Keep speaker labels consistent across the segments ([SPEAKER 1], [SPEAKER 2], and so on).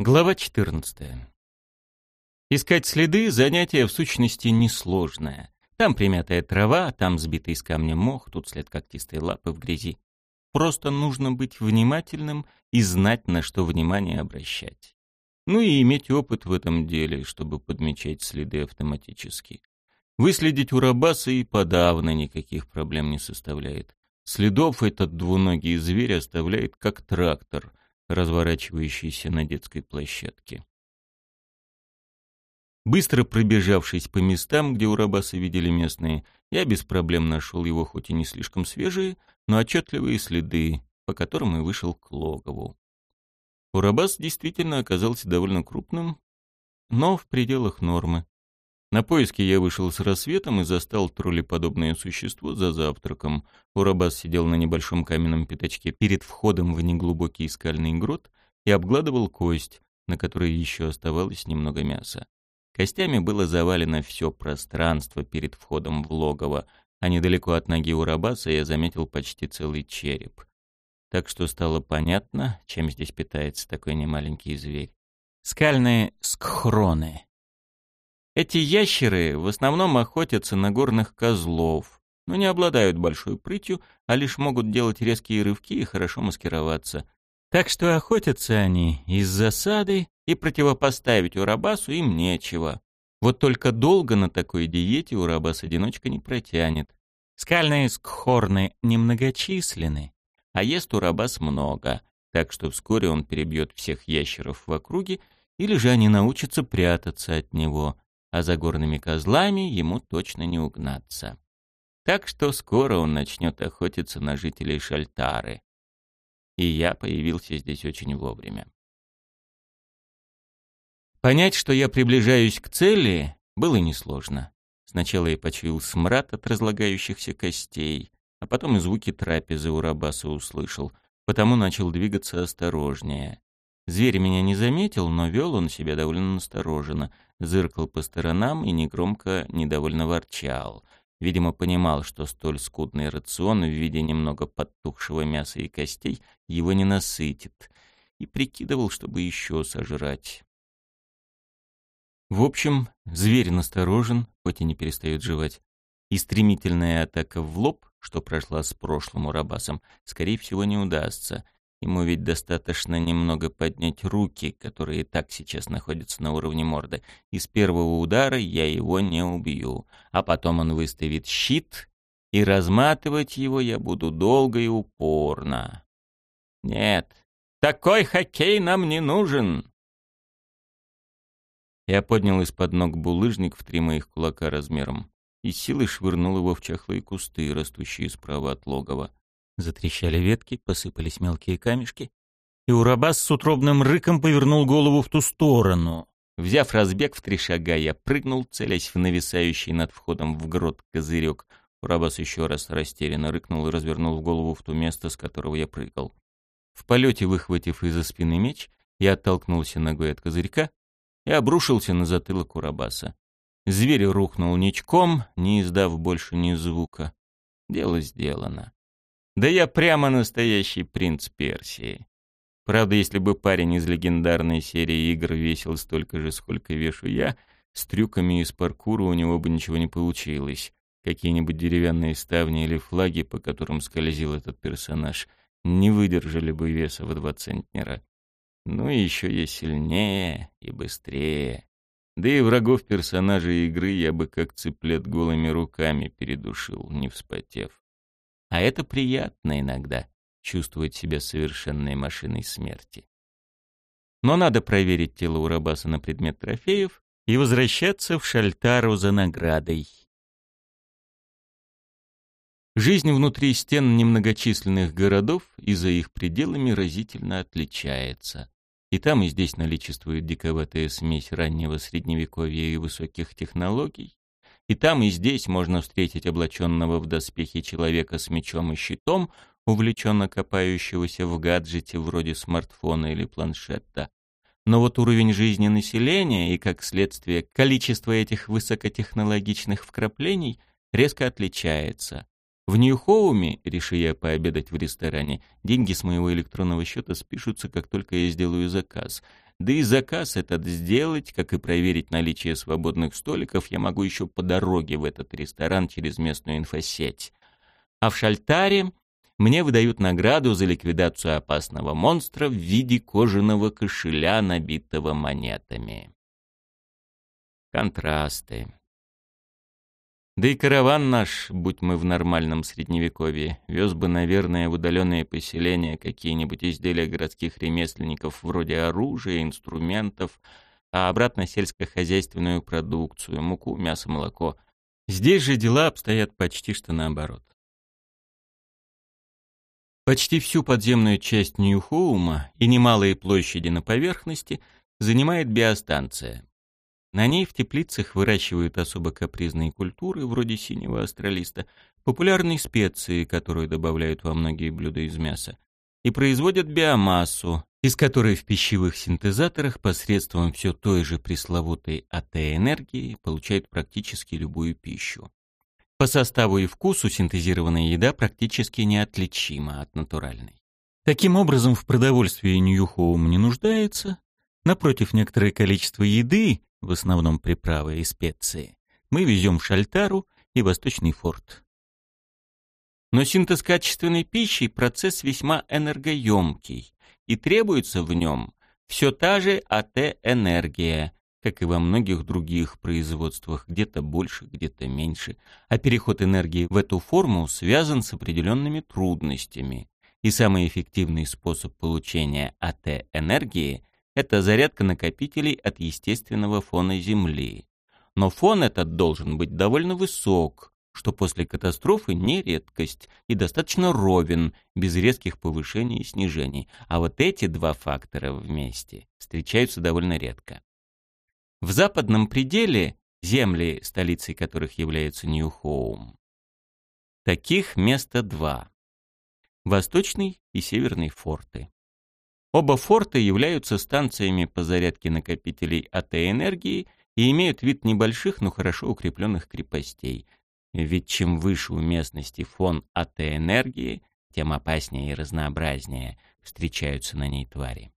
[SPEAKER 1] Глава 14. Искать следы – занятие в сущности несложное. Там примятая трава, там сбитый из камня мох, тут след когтистой лапы в грязи. Просто нужно быть внимательным и знать, на что внимание обращать. Ну и иметь опыт в этом деле, чтобы подмечать следы автоматически. Выследить урабаса и подавно никаких проблем не составляет. Следов этот двуногий зверь оставляет как трактор, разворачивающийся на детской площадке. Быстро пробежавшись по местам, где урабаса видели местные, я без проблем нашел его хоть и не слишком свежие, но отчетливые следы, по которым и вышел к логову. Урабас действительно оказался довольно крупным, но в пределах нормы. На поиски я вышел с рассветом и застал троллеподобное существо за завтраком. Урабас сидел на небольшом каменном пятачке перед входом в неглубокий скальный грот и обгладывал кость, на которой еще оставалось немного мяса. Костями было завалено все пространство перед входом в логово, а недалеко от ноги Урабаса я заметил почти целый череп. Так что стало понятно, чем здесь питается такой немаленький зверь. Скальные скхроны. Эти ящеры в основном охотятся на горных козлов, но не обладают большой прытью, а лишь могут делать резкие рывки и хорошо маскироваться. Так что охотятся они из засады, и противопоставить Урабасу им нечего. Вот только долго на такой диете Урабас-одиночка не протянет. Скальные скхорны немногочисленны, а ест Урабас много, так что вскоре он перебьет всех ящеров в округе, или же они научатся прятаться от него, а за горными козлами ему точно не угнаться. Так что скоро он начнет охотиться на жителей Шальтары. И я появился здесь очень вовремя. Понять, что я приближаюсь к цели, было несложно. Сначала я почуял смрад от разлагающихся костей, а потом и звуки трапезы у Рабаса услышал, потому начал двигаться осторожнее. Зверь меня не заметил, но вел он себя довольно настороженно, зыркал по сторонам и негромко недовольно ворчал. Видимо, понимал, что столь скудный рацион в виде немного подтухшего мяса и костей его не насытит, и прикидывал, чтобы еще сожрать. В общем, зверь насторожен, хоть и не перестает жевать. И стремительная атака в лоб, что прошла с прошлым урабасом, скорее всего, не удастся — Ему ведь достаточно немного поднять руки, которые и так сейчас находятся на уровне морды. И с первого удара я его не убью. А потом он выставит щит, и разматывать его я буду долго и упорно. Нет, такой хоккей нам не нужен. Я поднял из-под ног булыжник в три моих кулака размером и силой швырнул его в чахлые кусты, растущие справа от логова. Затрещали ветки, посыпались мелкие камешки, и Урабас с утробным рыком повернул голову в ту сторону. Взяв разбег в три шага, я прыгнул, целясь в нависающий над входом в грот козырек. Урабас еще раз растерянно рыкнул и развернул голову в то место, с которого я прыгал. В полете, выхватив из-за спины меч, я оттолкнулся ногой от козырька и обрушился на затылок Урабаса. Зверь рухнул ничком, не издав больше ни звука. Дело сделано. Да я прямо настоящий принц Персии. Правда, если бы парень из легендарной серии игр весил столько же, сколько вешу я, с трюками из паркура у него бы ничего не получилось. Какие-нибудь деревянные ставни или флаги, по которым скользил этот персонаж, не выдержали бы веса в два центнера. Ну и еще я сильнее и быстрее. Да и врагов персонажей игры я бы как цыплет голыми руками передушил, не вспотев. А это приятно иногда, чувствовать себя совершенной машиной смерти. Но надо проверить тело Урабаса на предмет трофеев и возвращаться в Шальтару за наградой. Жизнь внутри стен немногочисленных городов и за их пределами разительно отличается. И там, и здесь наличествует диковатая смесь раннего средневековья и высоких технологий, и там, и здесь можно встретить облаченного в доспехи человека с мечом и щитом, увлеченно копающегося в гаджете вроде смартфона или планшета. Но вот уровень жизни населения и, как следствие, количество этих высокотехнологичных вкраплений резко отличается. В Нью-Хоуме, реши я пообедать в ресторане, деньги с моего электронного счета спишутся, как только я сделаю заказ. Да и заказ этот сделать, как и проверить наличие свободных столиков, я могу еще по дороге в этот ресторан через местную инфосеть. А в Шальтаре мне выдают награду за ликвидацию опасного монстра в виде кожаного кошеля, набитого монетами. Контрасты. Да и караван наш, будь мы в нормальном средневековье, вез бы, наверное, в удаленные поселения какие-нибудь изделия городских ремесленников вроде оружия, инструментов, а обратно сельскохозяйственную продукцию, муку, мясо, молоко. Здесь же дела обстоят почти что наоборот. Почти всю подземную часть Нью-Хоума и немалые площади на поверхности занимает биостанция. На ней в теплицах выращивают особо капризные культуры, вроде синего астролиста, популярные специи, которые добавляют во многие блюда из мяса, и производят биомассу, из которой в пищевых синтезаторах посредством все той же пресловутой АТ-энергии получают практически любую пищу. По составу и вкусу синтезированная еда практически неотличима от натуральной. Таким образом, в продовольствии Нью-Хоум не нуждается. Напротив, некоторое количество еды, в основном приправы и специи, мы везем Шальтару и Восточный форт. Но синтез качественной пищи – процесс весьма энергоемкий, и требуется в нем все та же АТ-энергия, как и во многих других производствах, где-то больше, где-то меньше, а переход энергии в эту форму связан с определенными трудностями. И самый эффективный способ получения АТ-энергии это зарядка накопителей от естественного фона Земли. Но фон этот должен быть довольно высок, что после катастрофы не редкость и достаточно ровен, без резких повышений и снижений. А вот эти два фактора вместе встречаются довольно редко. В западном пределе, земли, столицей которых является Нью-Хоум, таких места два. Восточный и северный форты. Оба форта являются станциями по зарядке накопителей АТ-энергии и имеют вид небольших, но хорошо укрепленных крепостей. Ведь чем выше у местности фон АТ-энергии, тем опаснее и разнообразнее встречаются на ней твари.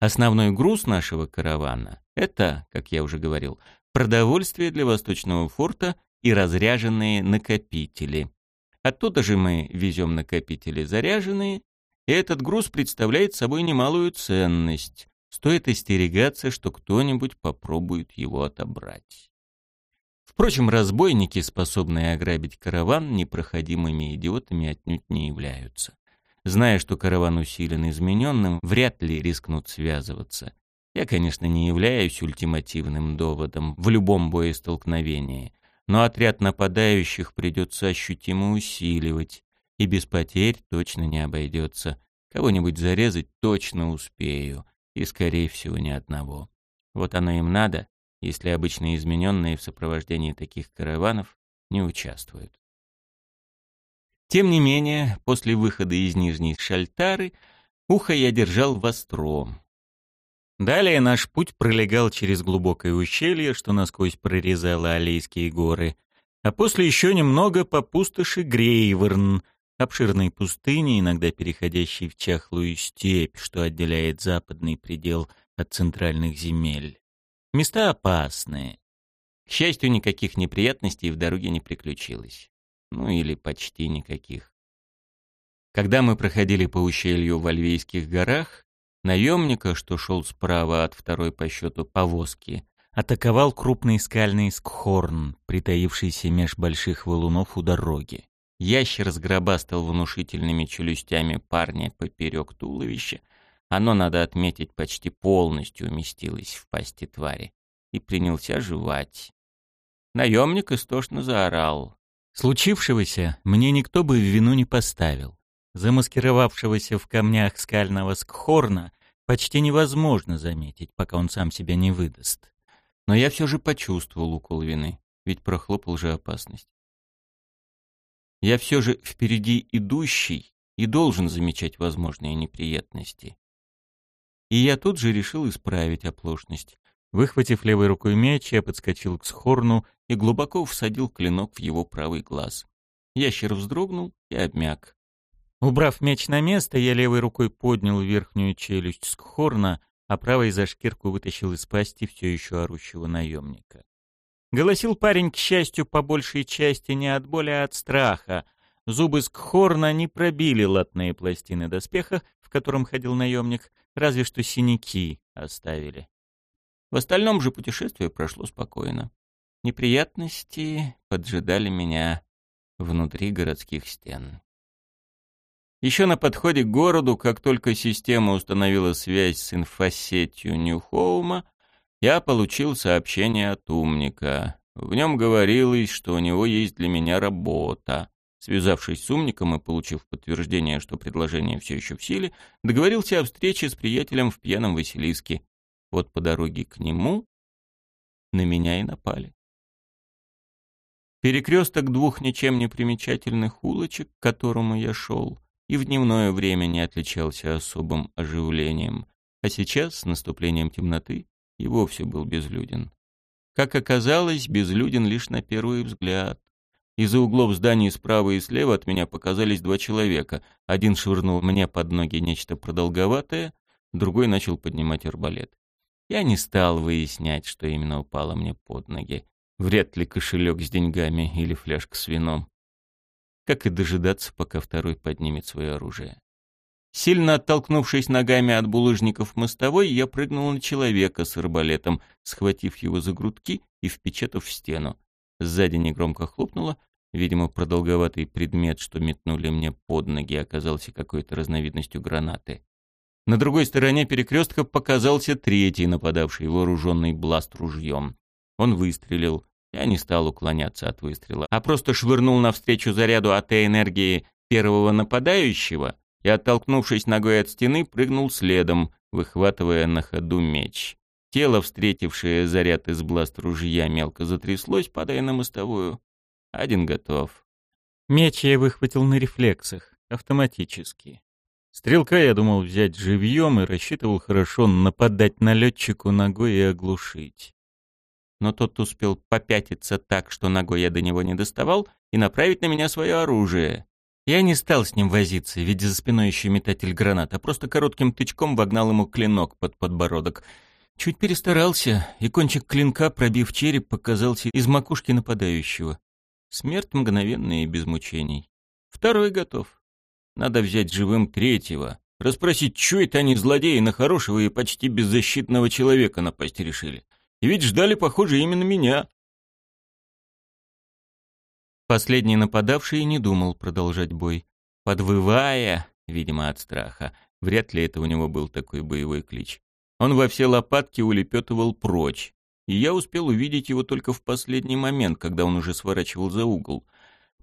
[SPEAKER 1] Основной груз нашего каравана – это, как я уже говорил, продовольствие для Восточного форта и разряженные накопители. Оттуда же мы везем накопители заряженные и этот груз представляет собой немалую ценность. Стоит остерегаться, что кто-нибудь попробует его отобрать. Впрочем, разбойники, способные ограбить караван, непроходимыми идиотами отнюдь не являются. Зная, что караван усилен измененным, вряд ли рискнут связываться. Я, конечно, не являюсь ультимативным доводом в любом боестолкновении, но отряд нападающих придется ощутимо усиливать, и без потерь точно не обойдется. Кого-нибудь зарезать точно успею, и, скорее всего, ни одного. Вот оно им надо, если обычно измененные в сопровождении таких караванов не участвуют. Тем не менее, после выхода из Нижней Шальтары ухо я держал востро. Далее наш путь пролегал через глубокое ущелье, что насквозь прорезало Алейские горы, а после еще немного по пустоши Грейверн, обширной пустыни, иногда переходящей в чахлую степь, что отделяет западный предел от центральных земель. Места опасные. К счастью, никаких неприятностей в дороге не приключилось. Ну или почти никаких. Когда мы проходили по ущелью в Альвейских горах, наемника, что шел справа от второй по счету повозки, атаковал крупный скальный скхорн, притаившийся меж больших валунов у дороги. Ящер сгробастал внушительными челюстями парня поперек туловища. Оно, надо отметить, почти полностью уместилось в пасти твари. И принялся жевать. Наемник истошно заорал. Случившегося мне никто бы в вину не поставил. Замаскировавшегося в камнях скального скхорна почти невозможно заметить, пока он сам себя не выдаст. Но я все же почувствовал укол вины, ведь прохлопал же опасность. Я все же впереди идущий и должен замечать возможные неприятности. И я тут же решил исправить оплошность. Выхватив левой рукой меч, я подскочил к схорну и глубоко всадил клинок в его правый глаз. Ящер вздрогнул и обмяк. Убрав меч на место, я левой рукой поднял верхнюю челюсть Скхорна, а правой за шкирку вытащил из пасти все еще орущего наемника. Голосил парень, к счастью, по большей части не от боли, а от страха. Зубы Скхорна не пробили латные пластины доспеха, в котором ходил наемник, разве что синяки оставили. В остальном же путешествие прошло спокойно. Неприятности поджидали меня внутри городских стен. Еще на подходе к городу, как только система установила связь с инфосетью Ньюхоума, я получил сообщение от умника. В нем говорилось, что у него есть для меня работа. Связавшись с умником и получив подтверждение, что предложение все еще в силе, договорился о встрече с приятелем в пьяном Василиске. Вот по дороге к нему на меня и напали. Перекресток двух ничем не примечательных улочек, к которому я шел, и в дневное время не отличался особым оживлением, а сейчас, с наступлением темноты, и вовсе был безлюден. Как оказалось, безлюден лишь на первый взгляд. Из-за углов зданий справа и слева от меня показались два человека. Один швырнул мне под ноги нечто продолговатое, другой начал поднимать арбалет. Я не стал выяснять, что именно упало мне под ноги. Вряд ли кошелек с деньгами или фляжка с вином как и дожидаться, пока второй поднимет свое оружие. Сильно оттолкнувшись ногами от булыжников мостовой, я прыгнул на человека с арбалетом, схватив его за грудки и впечатав в стену. Сзади негромко хлопнуло. Видимо, продолговатый предмет, что метнули мне под ноги, оказался какой-то разновидностью гранаты. На другой стороне перекрестка показался третий нападавший, вооруженный бласт ружьем. Он выстрелил. Я не стал уклоняться от выстрела, а просто швырнул навстречу заряду АТ-энергии первого нападающего и, оттолкнувшись ногой от стены, прыгнул следом, выхватывая на ходу меч. Тело, встретившее заряд из бласт ружья, мелко затряслось, падая на мостовую. Один готов. Меч я выхватил на рефлексах, автоматически. Стрелка я думал взять живьем и рассчитывал хорошо нападать налетчику ногой и оглушить но тот успел попятиться так, что ногой я до него не доставал, и направить на меня свое оружие. Я не стал с ним возиться, ведь за спиной еще метатель гранат, а просто коротким тычком вогнал ему клинок под подбородок. Чуть перестарался, и кончик клинка, пробив череп, показался из макушки нападающего. Смерть мгновенная и без мучений. Второй готов. Надо взять живым третьего. Расспросить, что это они, злодеи, на хорошего и почти беззащитного человека напасть решили. И ведь ждали, похоже, именно меня. Последний нападавший не думал продолжать бой. Подвывая, видимо, от страха, вряд ли это у него был такой боевой клич. Он во все лопатки улепетывал прочь, и я успел увидеть его только в последний момент, когда он уже сворачивал за угол.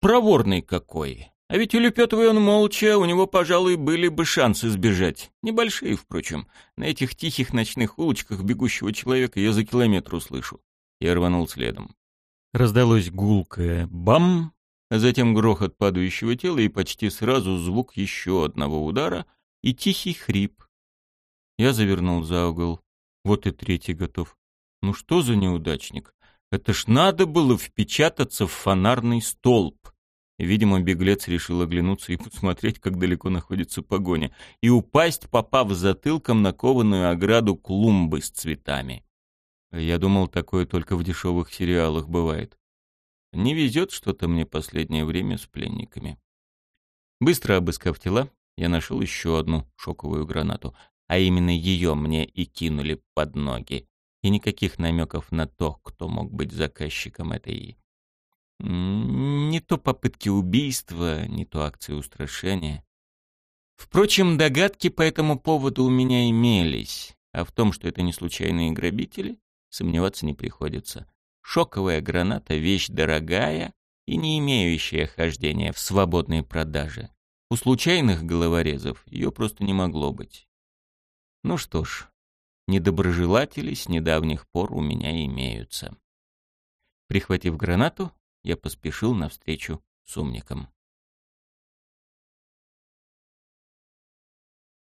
[SPEAKER 1] Проворный какой! А ведь улепетывая он молча, у него, пожалуй, были бы шансы сбежать. Небольшие, впрочем. На этих тихих ночных улочках бегущего человека я за километр услышу. Я рванул следом. Раздалось гулкое «бам», а затем грохот падающего тела и почти сразу звук еще одного удара и тихий хрип. Я завернул за угол. Вот и третий готов. Ну что за неудачник? Это ж надо было впечататься в фонарный столб. Видимо, беглец решил оглянуться и посмотреть, как далеко находится погоня, и упасть, попав затылком на кованую ограду клумбы с цветами. Я думал, такое только в дешевых сериалах бывает. Не везет что-то мне последнее время с пленниками. Быстро обыскав тела, я нашел еще одну шоковую гранату, а именно ее мне и кинули под ноги. И никаких намеков на то, кто мог быть заказчиком этой не то попытки убийства, не то акции устрашения. Впрочем, догадки по этому поводу у меня имелись, а в том, что это не случайные грабители, сомневаться не приходится. Шоковая граната — вещь дорогая и не имеющая хождения в свободной продаже. У случайных головорезов ее просто не могло быть. Ну что ж, недоброжелатели с недавних пор у меня имеются. Прихватив гранату, я поспешил навстречу с умником.